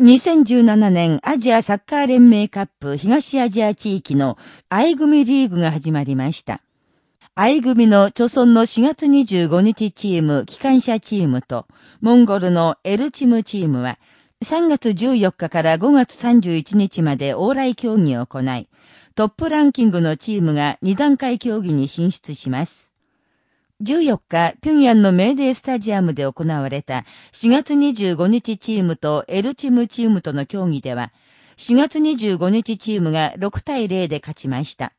2017年アジアサッカー連盟カップ東アジア地域の愛組リーグが始まりました。愛組の著村の4月25日チーム、機関車チームと、モンゴルのエルチムチームは、3月14日から5月31日まで往来競技を行い、トップランキングのチームが2段階競技に進出します。14日、平壌のメーデースタジアムで行われた4月25日チームとエルチムチームとの競技では、4月25日チームが6対0で勝ちました。